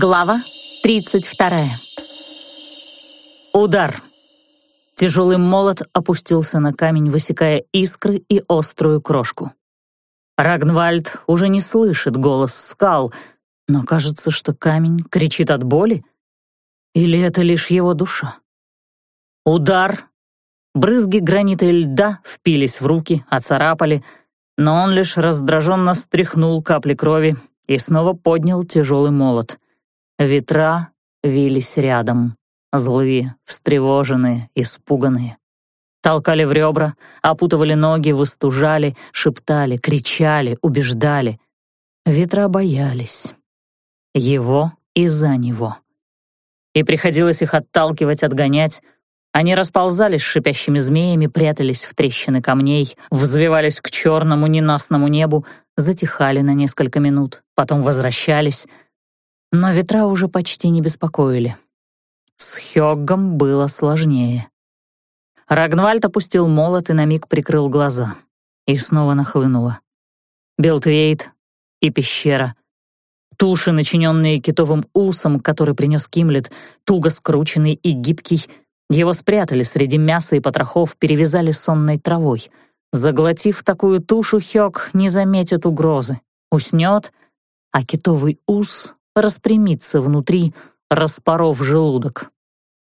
Глава 32. Удар. Тяжелый молот опустился на камень, высекая искры и острую крошку. Рагнвальд уже не слышит голос скал, но кажется, что камень кричит от боли. Или это лишь его душа? Удар. Брызги гранита и льда впились в руки, оцарапали, но он лишь раздраженно стряхнул капли крови и снова поднял тяжелый молот — Ветра вились рядом, злые, встревоженные, испуганные. Толкали в ребра, опутывали ноги, выстужали, шептали, кричали, убеждали. Ветра боялись. Его и за него. И приходилось их отталкивать, отгонять. Они расползались шипящими змеями, прятались в трещины камней, взвивались к черному ненастному небу, затихали на несколько минут, потом возвращались — но ветра уже почти не беспокоили. С Хёггом было сложнее. Рагнвальд опустил молот и на миг прикрыл глаза. И снова нахлынуло. Белтвейт и пещера. Туши, начиненные китовым усом, который принес Кимлет, туго скрученный и гибкий, его спрятали среди мяса и потрохов, перевязали сонной травой. Заглотив такую тушу, Хёг не заметит угрозы. Уснет, а китовый ус распрямиться внутри, распоров желудок.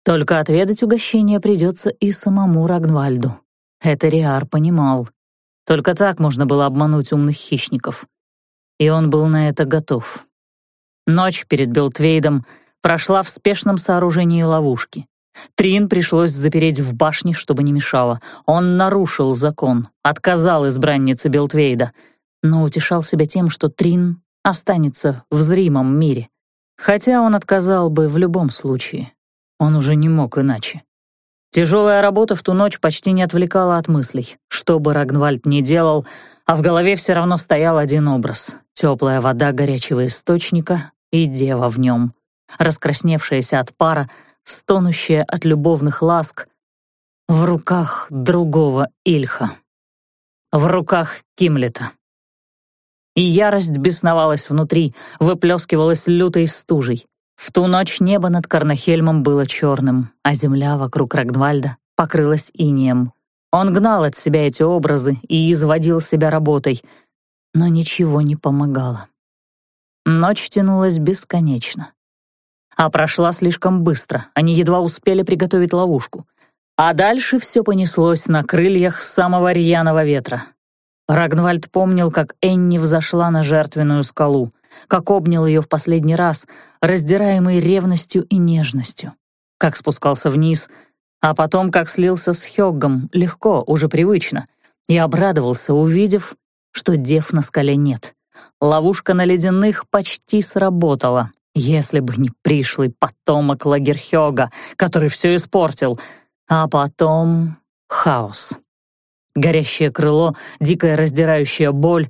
Только отведать угощение придется и самому Рагнвальду. Это Риар понимал. Только так можно было обмануть умных хищников. И он был на это готов. Ночь перед Белтвейдом прошла в спешном сооружении ловушки. Трин пришлось запереть в башне, чтобы не мешало. Он нарушил закон, отказал избраннице Белтвейда, но утешал себя тем, что Трин останется в зримом мире. Хотя он отказал бы в любом случае. Он уже не мог иначе. Тяжелая работа в ту ночь почти не отвлекала от мыслей. Что бы Рагнвальд ни делал, а в голове все равно стоял один образ — теплая вода горячего источника и дева в нем, раскрасневшаяся от пара, стонущая от любовных ласк, в руках другого Ильха, в руках Кимлета и ярость бесновалась внутри, выплескивалась лютой стужей. В ту ночь небо над Карнахельмом было черным, а земля вокруг Рагнвальда покрылась инеем. Он гнал от себя эти образы и изводил себя работой, но ничего не помогало. Ночь тянулась бесконечно. А прошла слишком быстро, они едва успели приготовить ловушку. А дальше все понеслось на крыльях самого рьяного ветра. Рагнвальд помнил, как Энни взошла на жертвенную скалу, как обнял ее в последний раз, раздираемый ревностью и нежностью, как спускался вниз, а потом как слился с Хёггом, легко, уже привычно, и обрадовался, увидев, что дев на скале нет. Ловушка на ледяных почти сработала, если бы не пришлый потомок Лагерхёга, который все испортил, а потом хаос. Горящее крыло, дикая раздирающая боль.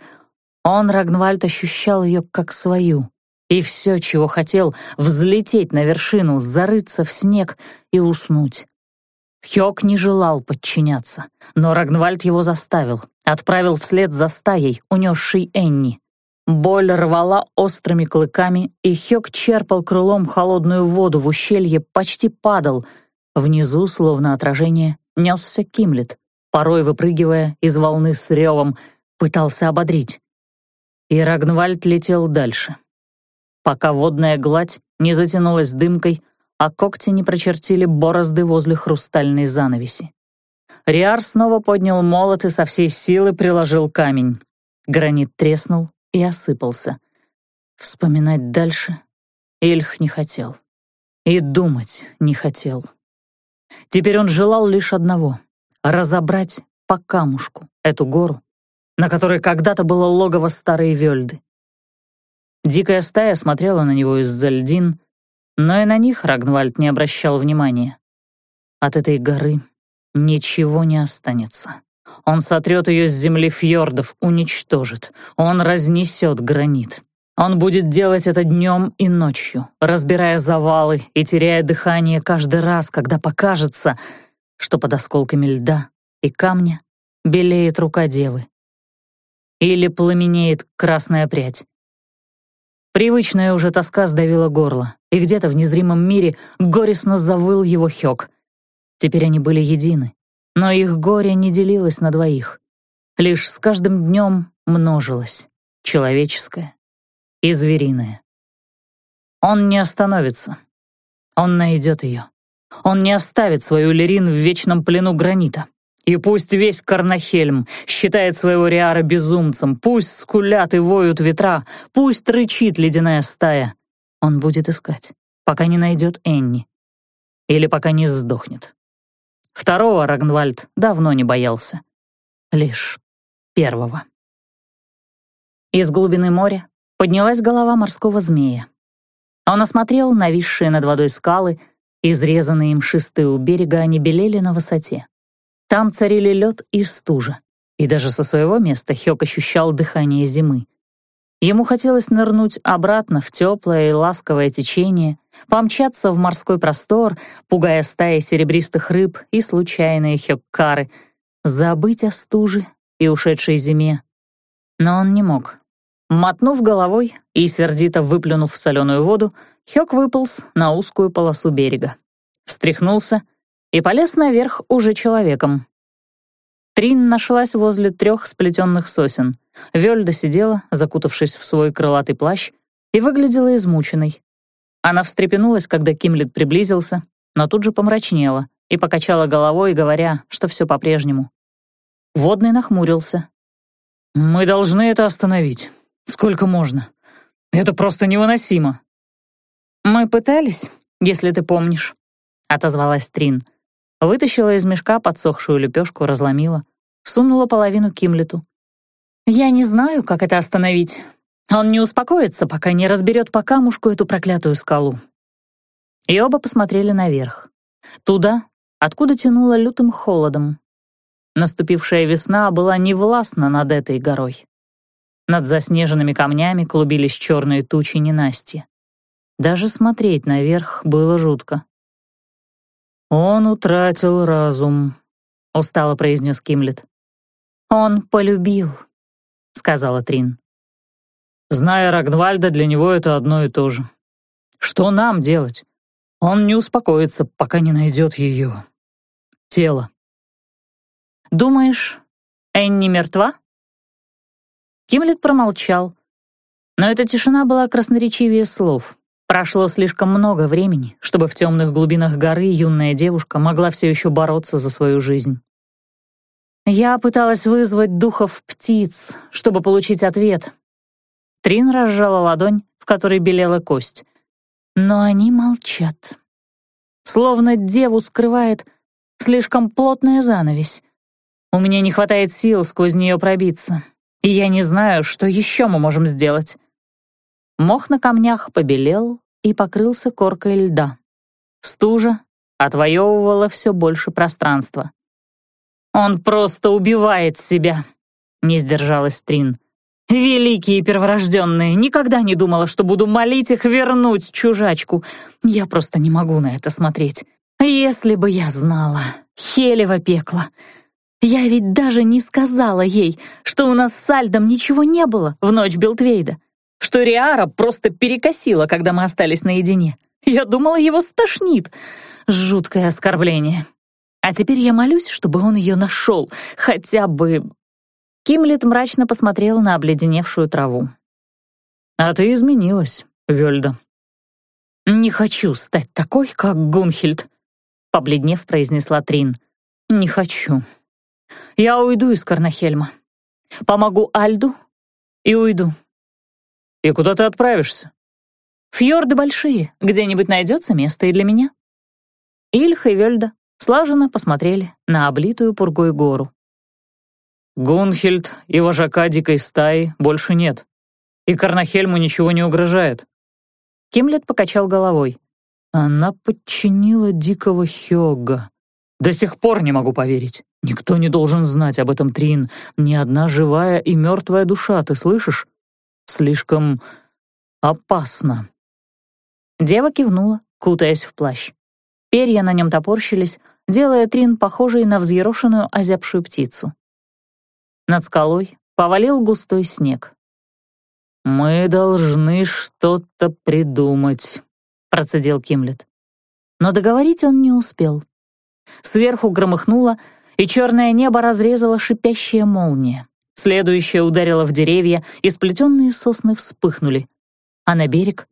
Он, Рагнвальд, ощущал ее как свою. И все, чего хотел, взлететь на вершину, зарыться в снег и уснуть. Хёк не желал подчиняться, но Рагнвальд его заставил, отправил вслед за стаей, унесшей Энни. Боль рвала острыми клыками, и Хёк черпал крылом холодную воду в ущелье, почти падал. Внизу, словно отражение, несся Кимлет порой выпрыгивая из волны с ревом, пытался ободрить. И Рагнвальд летел дальше. Пока водная гладь не затянулась дымкой, а когти не прочертили борозды возле хрустальной занавеси. Риар снова поднял молот и со всей силы приложил камень. Гранит треснул и осыпался. Вспоминать дальше Ильх не хотел. И думать не хотел. Теперь он желал лишь одного разобрать по камушку эту гору, на которой когда-то было логово старой Вельды. Дикая стая смотрела на него из-за льдин, но и на них Рагнвальд не обращал внимания. От этой горы ничего не останется. Он сотрет ее с земли фьордов, уничтожит. Он разнесет гранит. Он будет делать это днем и ночью, разбирая завалы и теряя дыхание каждый раз, когда покажется, что под осколками льда и камня белеет рука девы. Или пламенеет красная прядь. Привычная уже тоска сдавила горло, и где-то в незримом мире горестно завыл его Хёк. Теперь они были едины, но их горе не делилось на двоих. Лишь с каждым днем множилось человеческое и звериное. Он не остановится. Он найдет ее. Он не оставит свою Лерин в вечном плену гранита. И пусть весь Карнахельм считает своего Риара безумцем, пусть скулят и воют ветра, пусть рычит ледяная стая. Он будет искать, пока не найдет Энни. Или пока не сдохнет. Второго Рагнвальд давно не боялся. Лишь первого. Из глубины моря поднялась голова морского змея. Он осмотрел нависшие над водой скалы, изрезанные им шесты у берега, они белели на высоте. Там царили лед и стужа, и даже со своего места Хёк ощущал дыхание зимы. Ему хотелось нырнуть обратно в теплое и ласковое течение, помчаться в морской простор, пугая стаи серебристых рыб и случайные хёккары, забыть о стуже и ушедшей зиме. Но он не мог. Мотнув головой и сердито выплюнув соленую воду, Хёк выполз на узкую полосу берега. Встряхнулся и полез наверх уже человеком. Трин нашлась возле трех сплетенных сосен. Вельда сидела, закутавшись в свой крылатый плащ, и выглядела измученной. Она встрепенулась, когда Кимлет приблизился, но тут же помрачнела и покачала головой, говоря, что все по-прежнему. Водный нахмурился. «Мы должны это остановить. Сколько можно? Это просто невыносимо». «Мы пытались, если ты помнишь», — отозвалась Трин. Вытащила из мешка подсохшую лепешку, разломила, сунула половину Кимлету. «Я не знаю, как это остановить. Он не успокоится, пока не разберет по камушку эту проклятую скалу». И оба посмотрели наверх. Туда, откуда тянуло лютым холодом. Наступившая весна была невластна над этой горой. Над заснеженными камнями клубились черные тучи ненасти. Даже смотреть наверх было жутко. «Он утратил разум», — устало произнес Кимлет. «Он полюбил», — сказала Трин. Зная Рагнвальда, для него это одно и то же. Что нам делать? Он не успокоится, пока не найдет ее. Тело. «Думаешь, Энни мертва?» Кимлет промолчал, но эта тишина была красноречивее слов. Прошло слишком много времени, чтобы в темных глубинах горы юная девушка могла все еще бороться за свою жизнь. Я пыталась вызвать духов птиц, чтобы получить ответ. Трин разжала ладонь, в которой белела кость. Но они молчат. Словно деву скрывает слишком плотная занавесь. У меня не хватает сил сквозь нее пробиться, и я не знаю, что еще мы можем сделать. Мох на камнях побелел и покрылся коркой льда. Стужа отвоевывала все больше пространства. «Он просто убивает себя», — не сдержалась Трин. «Великие перворожденные! Никогда не думала, что буду молить их вернуть чужачку. Я просто не могу на это смотреть. Если бы я знала, Хелева пекла. Я ведь даже не сказала ей, что у нас с Альдом ничего не было в ночь Белтвейда что Риара просто перекосила, когда мы остались наедине. Я думала, его стошнит. Жуткое оскорбление. А теперь я молюсь, чтобы он ее нашел, хотя бы... Кимлет мрачно посмотрел на обледеневшую траву. «А ты изменилась, Вельда». «Не хочу стать такой, как Гунхильд», — побледнев произнесла Трин. «Не хочу. Я уйду из Карнахельма. Помогу Альду и уйду. «И куда ты отправишься?» «Фьорды большие, где-нибудь найдется место и для меня». Ильх и Вельда слаженно посмотрели на облитую пургой гору. «Гунхельд и вожака дикой стаи больше нет, и Карнахельму ничего не угрожает». Кимлет покачал головой. «Она подчинила дикого Хёга. До сих пор не могу поверить. Никто не должен знать об этом, Трин. Ни одна живая и мертвая душа, ты слышишь? Слишком опасно». Дева кивнула, кутаясь в плащ. Перья на нем топорщились, делая Трин похожей на взъерошенную озябшую птицу. Над скалой повалил густой снег. «Мы должны что-то придумать», — процедил Кимлет. Но договорить он не успел. Сверху громыхнуло, и черное небо разрезала шипящая молния. Следующая ударила в деревья, и сплетенные сосны вспыхнули. А на берег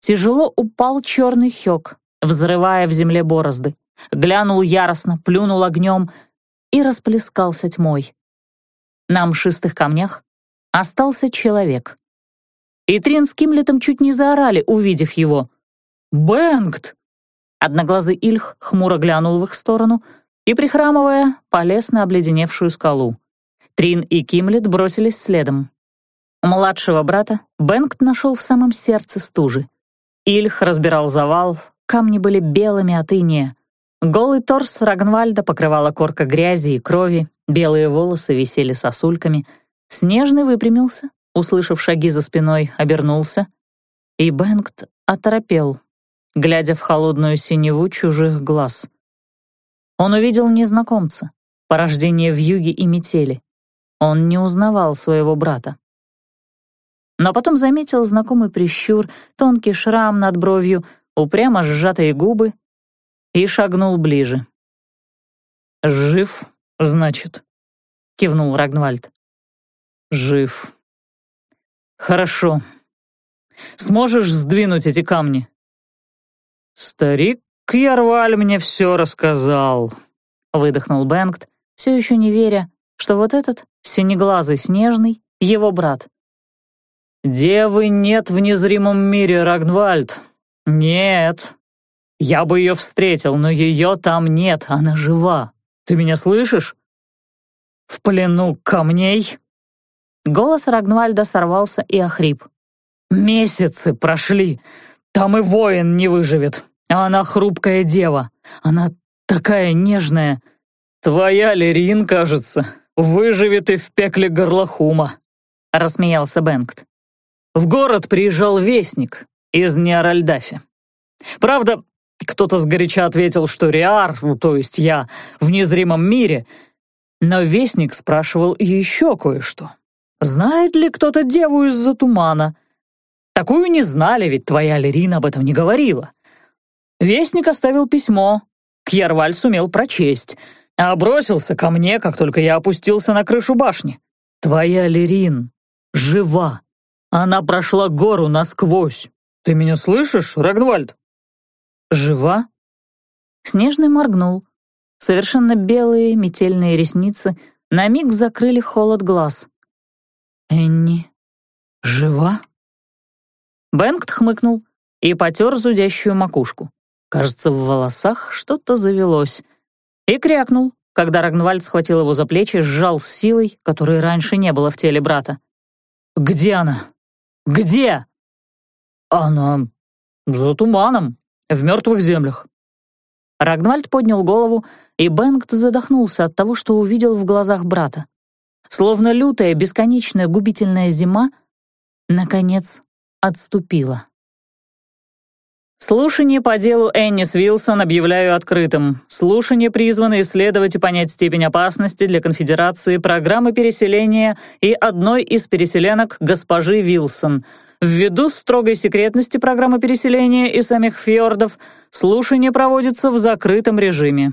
тяжело упал черный хёк, взрывая в земле борозды. Глянул яростно, плюнул огнем и расплескался тьмой. На мшистых камнях остался человек. И Трин с Кимлетом чуть не заорали, увидев его. «Бэнгт!» Одноглазый Ильх хмуро глянул в их сторону и, прихрамывая, полез на обледеневшую скалу. Трин и Кимлет бросились следом. Младшего брата Бэнгт нашел в самом сердце стужи. Ильх разбирал завал, камни были белыми от иния. Голый торс Рагнвальда покрывала корка грязи и крови, белые волосы висели сосульками. Снежный выпрямился, услышав шаги за спиной, обернулся. И Бэнгт оторопел, глядя в холодную синеву чужих глаз. Он увидел незнакомца, порождение вьюги и метели. Он не узнавал своего брата. Но потом заметил знакомый прищур, тонкий шрам над бровью, упрямо сжатые губы и шагнул ближе. «Жив, значит», — кивнул Рагнвальд. «Жив. Хорошо. Сможешь сдвинуть эти камни?» «Старик Ярваль мне все рассказал», — выдохнул Бенгт, все еще не веря, что вот этот, синеглазый снежный, его брат. «Девы нет в незримом мире, Рагнвальд. Нет. Я бы ее встретил, но ее там нет, она жива. Ты меня слышишь? В плену камней?» Голос Рагнвальда сорвался и охрип. «Месяцы прошли. Там и воин не выживет. А она хрупкая дева. Она такая нежная. Твоя Лерин, кажется, выживет и в пекле горлохума», — рассмеялся Бенгт. В город приезжал вестник из Неоральдафи. Правда, кто-то сгоряча ответил, что Риар, ну, то есть я, в незримом мире, но вестник спрашивал еще кое-что. Знает ли кто-то деву из-за тумана? Такую не знали, ведь твоя Лерина об этом не говорила. Вестник оставил письмо. Кьярваль сумел прочесть, а бросился ко мне, как только я опустился на крышу башни. Твоя Лерин жива. Она прошла гору насквозь. Ты меня слышишь, Рагнвальд? Жива? Снежный моргнул. Совершенно белые метельные ресницы на миг закрыли холод глаз. «Энни жива?» Бенгт хмыкнул и потер зудящую макушку. Кажется, в волосах что-то завелось. И крякнул, когда Рагнвальд схватил его за плечи, сжал с силой, которой раньше не было в теле брата. «Где она? Где?» «Она за туманом, в мертвых землях». Рагнвальд поднял голову, и Бенгт задохнулся от того, что увидел в глазах брата. Словно лютая, бесконечная, губительная зима, наконец, отступила. Слушание по делу Эннис Вилсон объявляю открытым. Слушание призвано исследовать и понять степень опасности для конфедерации программы переселения и одной из переселенок госпожи Вилсон. Ввиду строгой секретности программы переселения и самих фьордов, слушание проводится в закрытом режиме.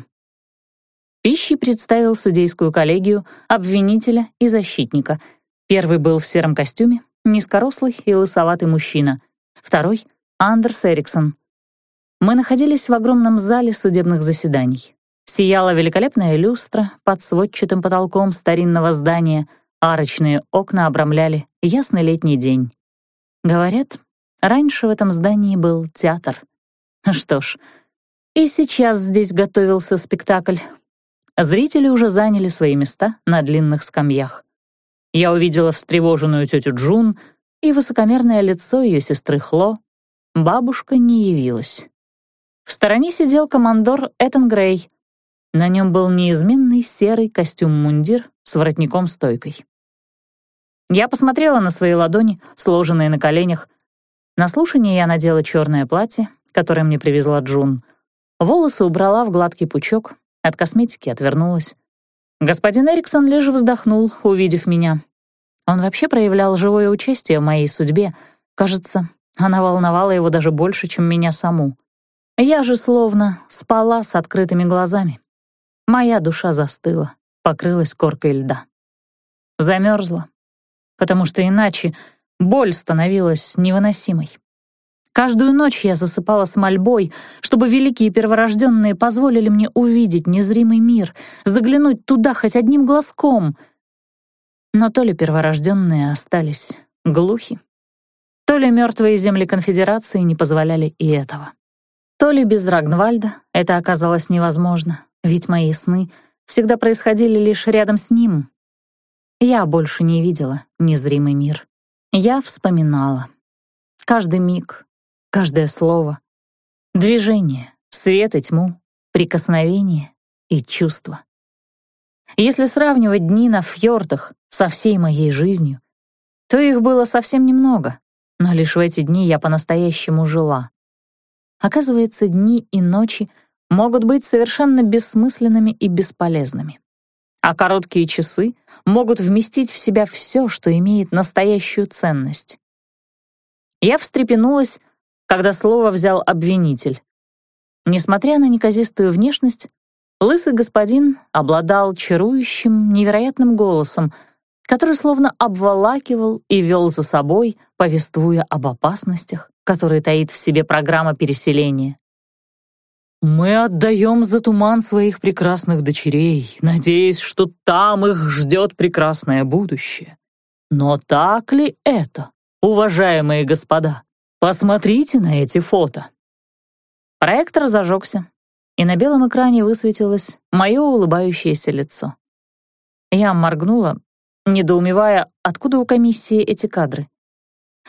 Пищи представил судейскую коллегию, обвинителя и защитника. Первый был в сером костюме, низкорослый и лысоватый мужчина. Второй — Андерс Эриксон. Мы находились в огромном зале судебных заседаний. Сияла великолепная люстра под сводчатым потолком старинного здания, арочные окна обрамляли ясный летний день. Говорят, раньше в этом здании был театр. Что ж, и сейчас здесь готовился спектакль. Зрители уже заняли свои места на длинных скамьях. Я увидела встревоженную тетю Джун и высокомерное лицо ее сестры Хло, Бабушка не явилась. В стороне сидел командор Этан Грей. На нем был неизменный серый костюм-мундир с воротником-стойкой. Я посмотрела на свои ладони, сложенные на коленях. На слушание я надела черное платье, которое мне привезла Джун. Волосы убрала в гладкий пучок, от косметики отвернулась. Господин Эриксон лишь вздохнул, увидев меня. Он вообще проявлял живое участие в моей судьбе. Кажется, она волновала его даже больше, чем меня саму. Я же словно спала с открытыми глазами. Моя душа застыла, покрылась коркой льда. Замерзла, потому что иначе боль становилась невыносимой. Каждую ночь я засыпала с мольбой, чтобы великие перворожденные позволили мне увидеть незримый мир, заглянуть туда хоть одним глазком. Но то ли перворожденные остались глухи, то ли мертвые земли конфедерации не позволяли и этого. То ли без Рагнвальда это оказалось невозможно, ведь мои сны всегда происходили лишь рядом с ним. Я больше не видела незримый мир. Я вспоминала. Каждый миг, каждое слово, движение, свет и тьму, прикосновение и чувство. Если сравнивать дни на фьордах со всей моей жизнью, то их было совсем немного, но лишь в эти дни я по-настоящему жила. Оказывается, дни и ночи могут быть совершенно бессмысленными и бесполезными. А короткие часы могут вместить в себя все, что имеет настоящую ценность. Я встрепенулась, когда слово взял обвинитель. Несмотря на неказистую внешность, лысый господин обладал чарующим, невероятным голосом, который словно обволакивал и вел за собой, повествуя об опасностях, которые таит в себе программа переселения. «Мы отдаем за туман своих прекрасных дочерей, надеясь, что там их ждет прекрасное будущее. Но так ли это, уважаемые господа?» Посмотрите на эти фото. Проектор зажегся, и на белом экране высветилось мое улыбающееся лицо. Я моргнула, недоумевая, откуда у комиссии эти кадры.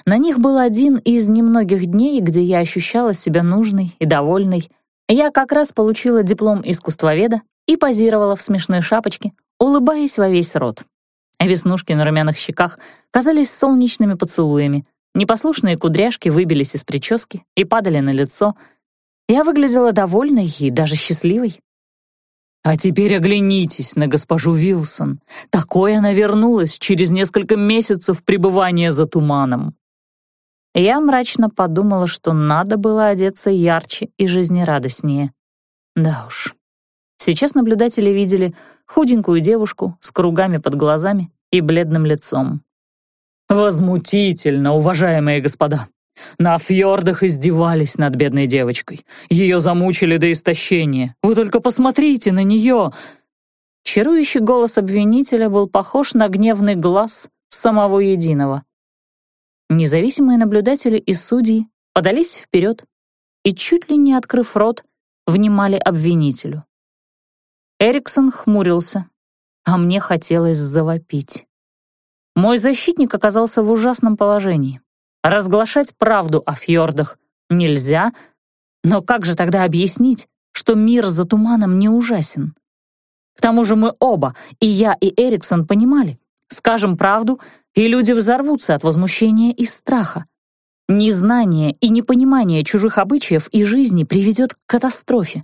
На них был один из немногих дней, где я ощущала себя нужной и довольной. Я как раз получила диплом искусствоведа и позировала в смешной шапочке, улыбаясь во весь рот. Веснушки на румяных щеках казались солнечными поцелуями, Непослушные кудряшки выбились из прически и падали на лицо. Я выглядела довольной и даже счастливой. А теперь оглянитесь на госпожу Вилсон. Такой она вернулась через несколько месяцев пребывания за туманом. Я мрачно подумала, что надо было одеться ярче и жизнерадостнее. Да уж. Сейчас наблюдатели видели худенькую девушку с кругами под глазами и бледным лицом. «Возмутительно, уважаемые господа! На фьордах издевались над бедной девочкой. Ее замучили до истощения. Вы только посмотрите на нее!» Чарующий голос обвинителя был похож на гневный глаз самого единого. Независимые наблюдатели и судьи подались вперед и, чуть ли не открыв рот, внимали обвинителю. Эриксон хмурился, а мне хотелось завопить. Мой защитник оказался в ужасном положении. Разглашать правду о фьордах нельзя, но как же тогда объяснить, что мир за туманом не ужасен? К тому же мы оба, и я, и Эриксон, понимали, скажем правду, и люди взорвутся от возмущения и страха. Незнание и непонимание чужих обычаев и жизни приведет к катастрофе.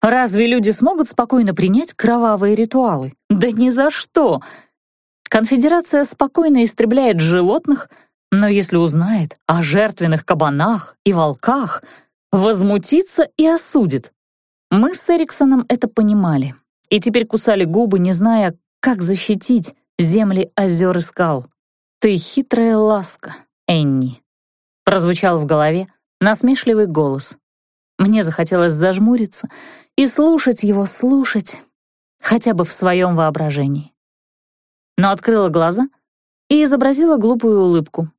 Разве люди смогут спокойно принять кровавые ритуалы? Да ни за что! Конфедерация спокойно истребляет животных, но если узнает о жертвенных кабанах и волках, возмутится и осудит. Мы с Эриксоном это понимали и теперь кусали губы, не зная, как защитить земли озер и скал. «Ты хитрая ласка, Энни», — прозвучал в голове насмешливый голос. Мне захотелось зажмуриться и слушать его, слушать, хотя бы в своем воображении но открыла глаза и изобразила глупую улыбку.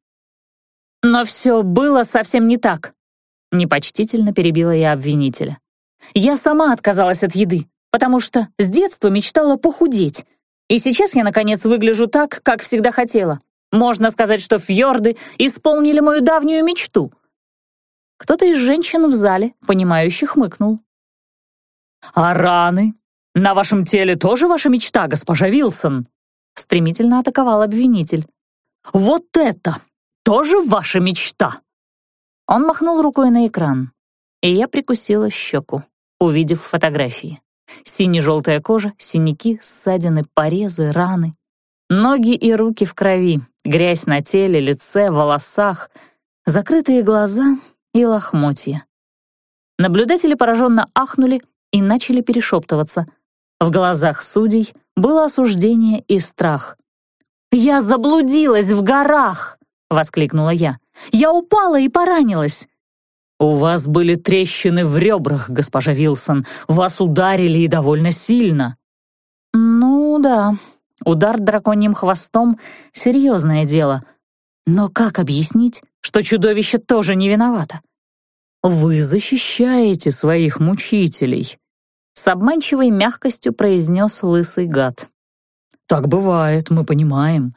«Но все было совсем не так», — непочтительно перебила я обвинителя. «Я сама отказалась от еды, потому что с детства мечтала похудеть, и сейчас я, наконец, выгляжу так, как всегда хотела. Можно сказать, что фьорды исполнили мою давнюю мечту». Кто-то из женщин в зале, понимающе хмыкнул. «А раны? На вашем теле тоже ваша мечта, госпожа Вилсон?» стремительно атаковал обвинитель. «Вот это! Тоже ваша мечта!» Он махнул рукой на экран, и я прикусила щеку, увидев фотографии. Сине-желтая кожа, синяки, ссадины, порезы, раны. Ноги и руки в крови, Грязь на теле, лице, волосах, закрытые глаза и лохмотья. Наблюдатели пораженно ахнули и начали перешептываться. В глазах судей было осуждение и страх. «Я заблудилась в горах!» — воскликнула я. «Я упала и поранилась!» «У вас были трещины в ребрах, госпожа Вилсон. Вас ударили и довольно сильно». «Ну да, удар драконьим хвостом — серьезное дело. Но как объяснить, что чудовище тоже не виновато?» «Вы защищаете своих мучителей», — с обманчивой мягкостью произнес лысый гад. «Так бывает, мы понимаем.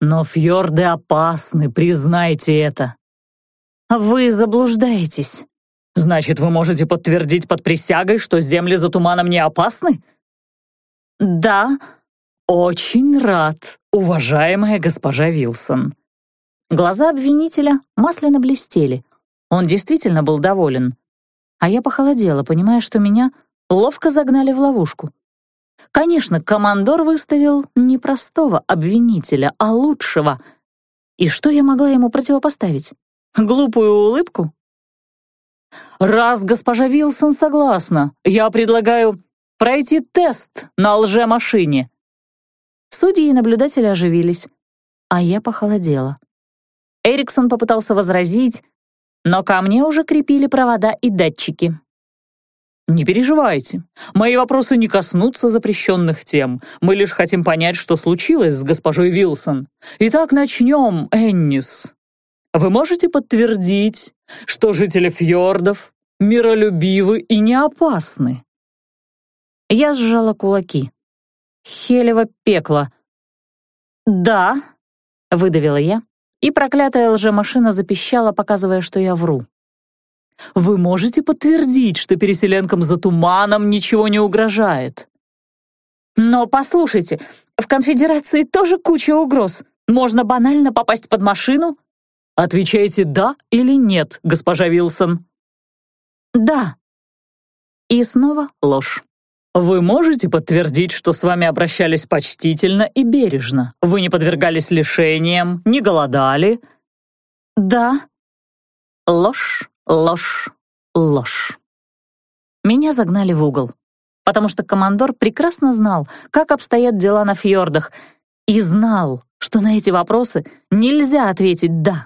Но фьорды опасны, признайте это». «Вы заблуждаетесь». «Значит, вы можете подтвердить под присягой, что земли за туманом не опасны?» «Да». «Очень рад, уважаемая госпожа Вилсон». Глаза обвинителя масляно блестели. Он действительно был доволен. А я похолодела, понимая, что меня ловко загнали в ловушку. Конечно, командор выставил не простого обвинителя, а лучшего. И что я могла ему противопоставить? Глупую улыбку? «Раз госпожа Вилсон согласна, я предлагаю пройти тест на лже-машине». Судьи и наблюдатели оживились, а я похолодела. Эриксон попытался возразить, но ко мне уже крепили провода и датчики. «Не переживайте. Мои вопросы не коснутся запрещенных тем. Мы лишь хотим понять, что случилось с госпожой Вилсон. Итак, начнем, Эннис. Вы можете подтвердить, что жители фьордов миролюбивы и не опасны?» Я сжала кулаки. Хелево пекло. «Да», — выдавила я, и проклятая лжемашина запищала, показывая, что я вру. Вы можете подтвердить, что переселенкам за туманом ничего не угрожает?» «Но послушайте, в конфедерации тоже куча угроз. Можно банально попасть под машину?» «Отвечайте «да» или «нет», госпожа Вилсон». «Да». И снова ложь. «Вы можете подтвердить, что с вами обращались почтительно и бережно? Вы не подвергались лишениям, не голодали?» «Да». Ложь Ложь, ложь. Меня загнали в угол, потому что командор прекрасно знал, как обстоят дела на фьордах, и знал, что на эти вопросы нельзя ответить «да».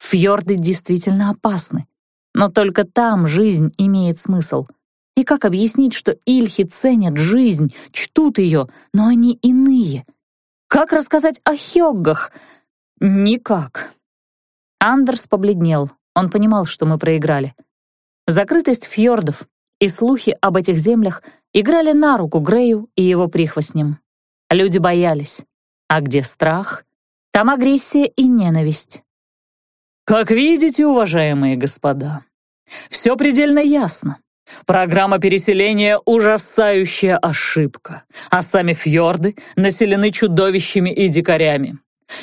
Фьорды действительно опасны, но только там жизнь имеет смысл. И как объяснить, что ильхи ценят жизнь, чтут ее, но они иные? Как рассказать о хёггах? Никак. Андерс побледнел, он понимал, что мы проиграли. Закрытость фьордов и слухи об этих землях играли на руку Грею и его прихвостням. Люди боялись. А где страх, там агрессия и ненависть. Как видите, уважаемые господа, все предельно ясно. Программа переселения — ужасающая ошибка, а сами фьорды населены чудовищами и дикарями.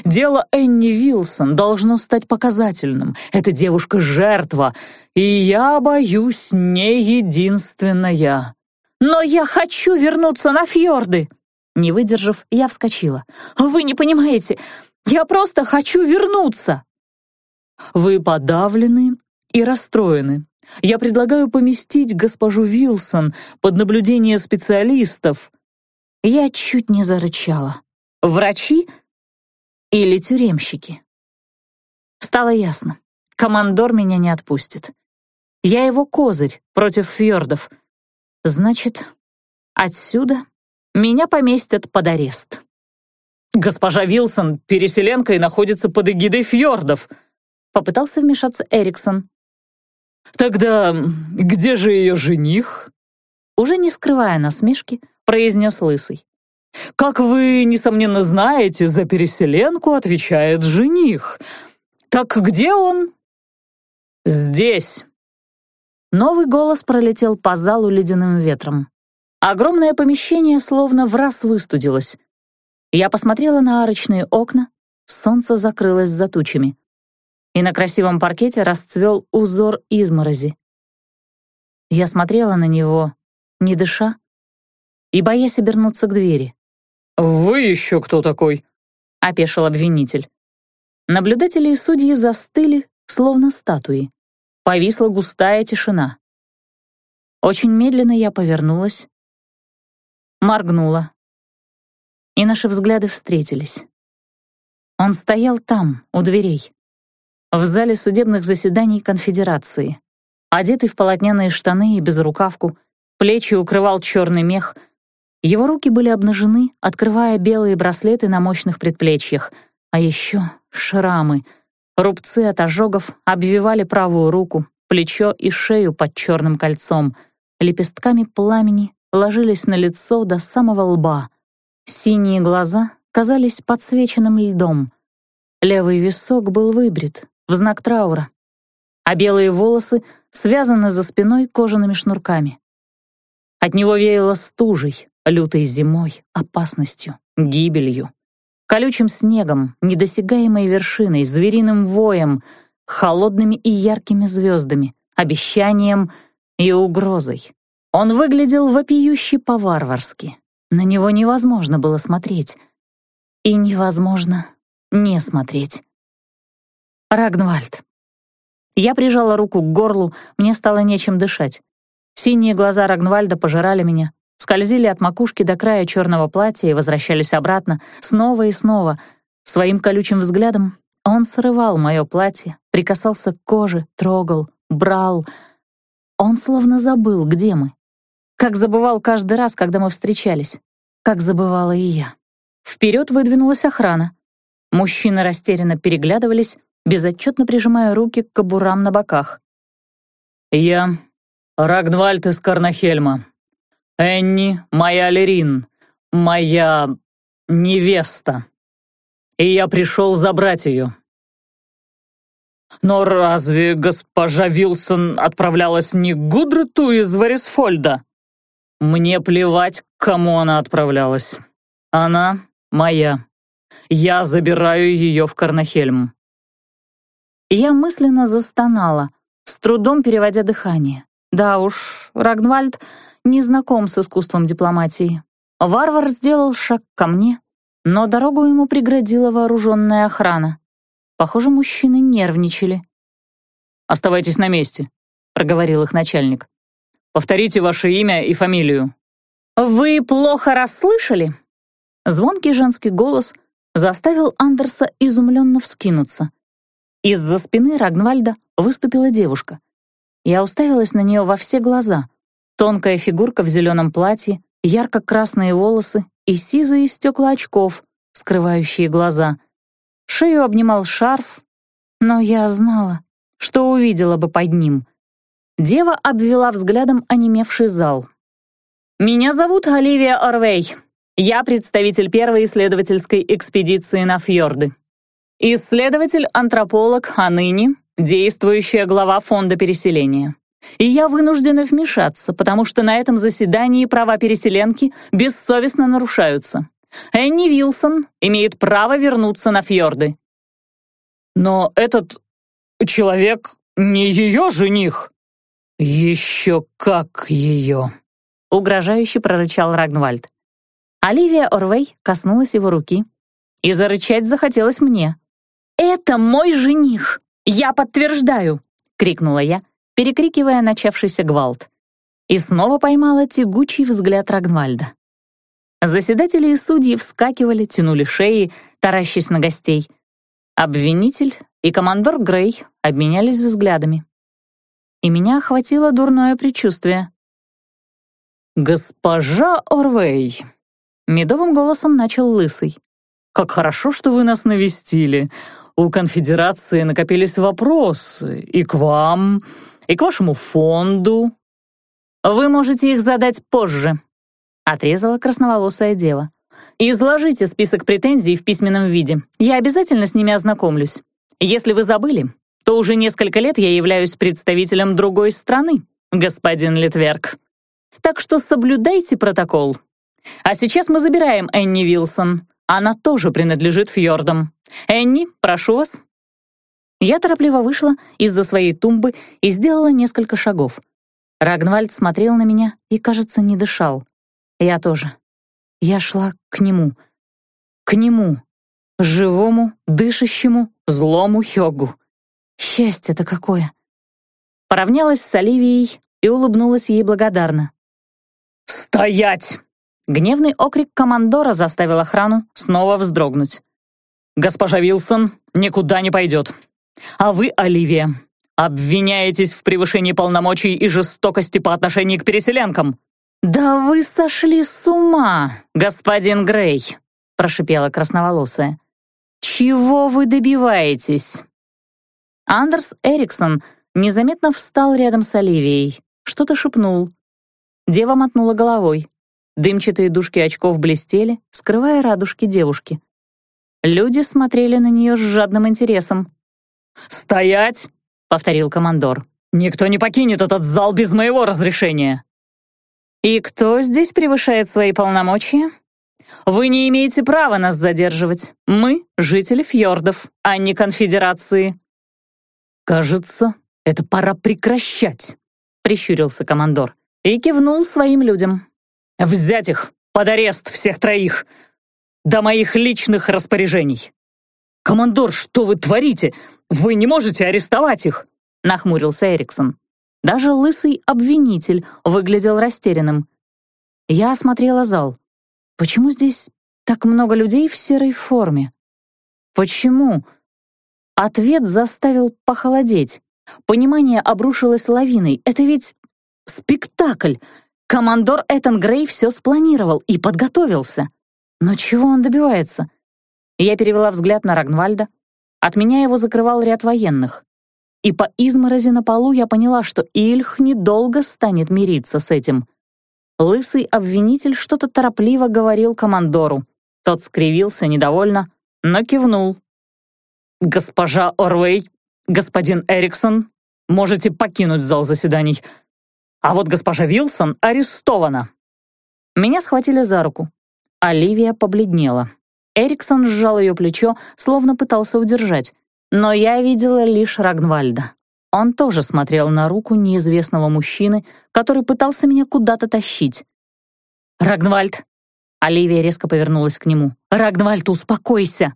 Дело Энни Вилсон должно стать показательным. Эта девушка — жертва, и я боюсь, не единственная. Но я хочу вернуться на фьорды. Не выдержав, я вскочила. Вы не понимаете, я просто хочу вернуться. Вы подавлены и расстроены. Я предлагаю поместить госпожу Вилсон под наблюдение специалистов. Я чуть не зарычала. Врачи или тюремщики. Стало ясно. Командор меня не отпустит. Я его козырь против фьордов. Значит, отсюда меня поместят под арест. «Госпожа Вилсон переселенка и находится под эгидой фьордов», — попытался вмешаться Эриксон. «Тогда где же ее жених?» Уже не скрывая насмешки, произнес Лысый. Как вы, несомненно, знаете, за переселенку отвечает жених. Так где он? Здесь. Новый голос пролетел по залу ледяным ветром. Огромное помещение словно в раз выстудилось. Я посмотрела на арочные окна, солнце закрылось за тучами. И на красивом паркете расцвел узор изморози. Я смотрела на него, не дыша, и боясь обернуться к двери. «Вы еще кто такой?» — опешил обвинитель. Наблюдатели и судьи застыли, словно статуи. Повисла густая тишина. Очень медленно я повернулась, моргнула, и наши взгляды встретились. Он стоял там, у дверей, в зале судебных заседаний конфедерации, одетый в полотняные штаны и безрукавку, плечи укрывал черный мех, его руки были обнажены, открывая белые браслеты на мощных предплечьях, а еще шрамы. Рубцы от ожогов обвивали правую руку, плечо и шею под черным кольцом — лепестками пламени ложились на лицо до самого лба. Синие глаза казались подсвеченным льдом. Левый висок был выбрит, в знак траура, а белые волосы связаны за спиной кожаными шнурками. От него веяло стужей, лютой зимой, опасностью, гибелью, колючим снегом, недосягаемой вершиной, звериным воем, холодными и яркими звездами, обещанием — и угрозой. Он выглядел вопиюще по-варварски. На него невозможно было смотреть. И невозможно не смотреть. Рагнвальд. Я прижала руку к горлу, мне стало нечем дышать. Синие глаза Рагнвальда пожирали меня, скользили от макушки до края черного платья и возвращались обратно, снова и снова. Своим колючим взглядом он срывал мое платье, прикасался к коже, трогал, брал — он словно забыл, где мы. Как забывал каждый раз, когда мы встречались. Как забывала и я. Вперед выдвинулась охрана. Мужчины растерянно переглядывались, безотчетно прижимая руки к кобурам на боках. «Я Рагнвальд из Карнахельма. Энни — моя Лерин, моя невеста. И я пришел забрать ее. Но разве госпожа Вилсон отправлялась не к Гудрету из Варисфольда? Мне плевать, к кому она отправлялась. Она моя. Я забираю ее в Карнахельм. Я мысленно застонала, с трудом переводя дыхание. Да уж, Рагнвальд не знаком с искусством дипломатии. Варвар сделал шаг ко мне, но дорогу ему преградила вооруженная охрана. Похоже, мужчины нервничали. «Оставайтесь на месте», — проговорил их начальник. «Повторите ваше имя и фамилию». «Вы плохо расслышали?» Звонкий женский голос заставил Андерса изумленно вскинуться. Из-за спины Рагнвальда выступила девушка. Я уставилась на нее во все глаза. Тонкая фигурка в зеленом платье, ярко-красные волосы и сизые стекла очков, скрывающие глаза — Шею обнимал шарф, но я знала, что увидела бы под ним. Дева обвела взглядом онемевший зал. «Меня зовут Оливия Орвей. Я представитель первой исследовательской экспедиции на фьорды. Исследователь-антрополог, а ныне действующая глава фонда переселения. И я вынуждена вмешаться, потому что на этом заседании права переселенки бессовестно нарушаются. Энни Вилсон имеет право вернуться на фьорды». «Но этот человек не ее жених». «Еще как ее!» — угрожающе прорычал Рагнвальд. Оливия Орвей коснулась его руки, и зарычать захотелось мне. «Это мой жених! Я подтверждаю!» — крикнула я, перекрикивая начавшийся гвалт. И снова поймала тягучий взгляд Рагнвальда. Заседатели и судьи вскакивали, тянули шеи, таращась на гостей. Обвинитель и командор Грей обменялись взглядами. И меня охватило дурное предчувствие. «Госпожа Орвей!» — медовым голосом начал Лысый. «Как хорошо, что вы нас навестили. У конфедерации накопились вопросы и к вам, и к вашему фонду. Вы можете их задать позже», отрезала красноволосая дева. «Изложите список претензий в письменном виде. Я обязательно с ними ознакомлюсь. Если вы забыли, то уже несколько лет я являюсь представителем другой страны, господин Литверк. Так что соблюдайте протокол. А сейчас мы забираем Энни Вилсон. Она тоже принадлежит фьордам. Энни, прошу вас». Я торопливо вышла из-за своей тумбы и сделала несколько шагов. Рагнвальд смотрел на меня и, кажется, не дышал. Я тоже. Я шла к нему. К нему. Живому, дышащему, злому Хёгу. Счастье-то какое! Поравнялась с Оливией и улыбнулась ей благодарно. «Стоять!» Гневный окрик командора заставил охрану снова вздрогнуть. «Госпожа Вилсон никуда не пойдет. А вы, Оливия, обвиняетесь в превышении полномочий и жестокости по отношению к переселенкам». «Да вы сошли с ума, господин Грей», — прошипела красноволосая. «Чего вы добиваетесь?» Андерс Эриксон незаметно встал рядом с Оливией, что-то шепнул. Дева мотнула головой. Дымчатые дужки очков блестели, скрывая радужки девушки. Люди смотрели на нее с жадным интересом. «Стоять!» — повторил командор. «Никто не покинет этот зал без моего разрешения!» «И кто здесь превышает свои полномочия?» «Вы не имеете права нас задерживать. Мы — жители фьордов, а не конфедерации». «Кажется, это пора прекращать», — прищурился командор и кивнул своим людям. «Взять их под арест всех троих до моих личных распоряжений». «Командор, что вы творите? Вы не можете арестовать их!» — нахмурился Эриксон. Даже лысый обвинитель выглядел растерянным. Я осмотрела зал. Почему здесь так много людей в серой форме? Почему? Ответ заставил похолодеть. Понимание обрушилось лавиной. Это ведь спектакль. Командор Этан Грей все спланировал и подготовился. Но чего он добивается? Я перевела взгляд на Рагнвальда. От меня его закрывал ряд военных. И по изморози на полу я поняла, что Ильх недолго станет мириться с этим. Лысый обвинитель что-то торопливо говорил командору. Тот скривился недовольно, но кивнул. «Госпожа Орвей, господин Эриксон, можете покинуть зал заседаний. А вот госпожа Вилсон арестована». Меня схватили за руку. Оливия побледнела. Эриксон сжал ее плечо, словно пытался удержать. Но я видела лишь Рагнвальда. Он тоже смотрел на руку неизвестного мужчины, который пытался меня куда-то тащить. «Рагнвальд!» Оливия резко повернулась к нему. «Рагнвальд, успокойся!»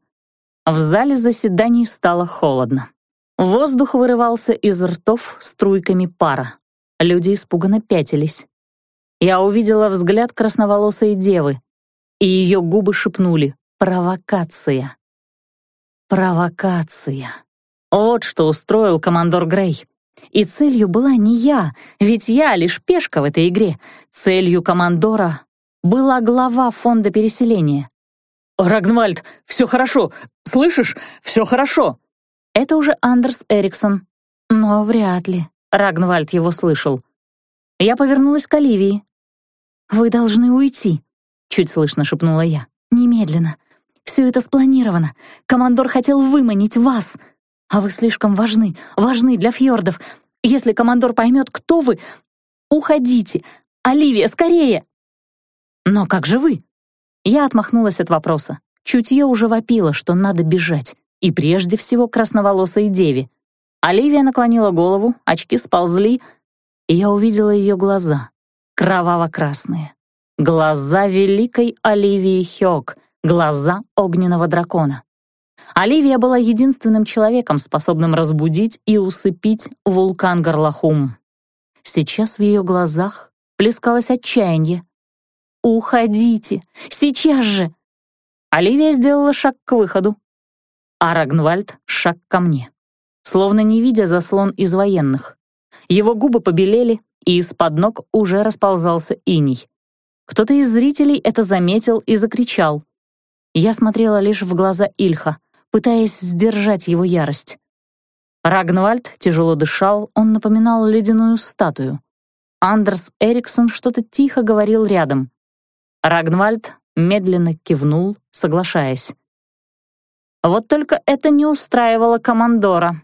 В зале заседаний стало холодно. Воздух вырывался из ртов струйками пара. Люди испуганно пятились. Я увидела взгляд красноволосой девы, и ее губы шепнули «Провокация». Провокация. Вот что устроил командор Грей. И целью была не я, ведь я лишь пешка в этой игре. Целью командора была глава фонда переселения. «Рагнвальд, все хорошо, Слышишь? Все хорошо!» Это уже Андерс Эриксон. Но вряд ли Рагнвальд его слышал. Я повернулась к Оливии. «Вы должны уйти», — чуть слышно шепнула я. «Немедленно. Все это спланировано. Командор хотел выманить вас. А вы слишком важны, важны для фьордов. Если командор поймет, кто вы, уходите. Оливия, скорее!» «Но как же вы?» Я отмахнулась от вопроса. Чутье уже вопило, что надо бежать, и прежде всего красноволосой деве. Оливия наклонила голову, очки сползли, и я увидела ее глаза, кроваво-красные. Глаза великой Оливии Хёк, глаза огненного дракона. Оливия была единственным человеком, способным разбудить и усыпить вулкан Горлахум. Сейчас в ее глазах плескалось отчаяние. «Уходите! Сейчас же!» Оливия сделала шаг к выходу, а Рагнвальд — шаг ко мне, словно не видя заслон из военных. Его губы побелели, и из-под ног уже расползался иней. Кто-то из зрителей это заметил и закричал. Я смотрела лишь в глаза Ильха, пытаясь сдержать его ярость. Рагнвальд тяжело дышал, он напоминал ледяную статую. Андерс Эриксон что-то тихо говорил рядом. Рагнвальд медленно кивнул, соглашаясь. Вот только это не устраивало командора.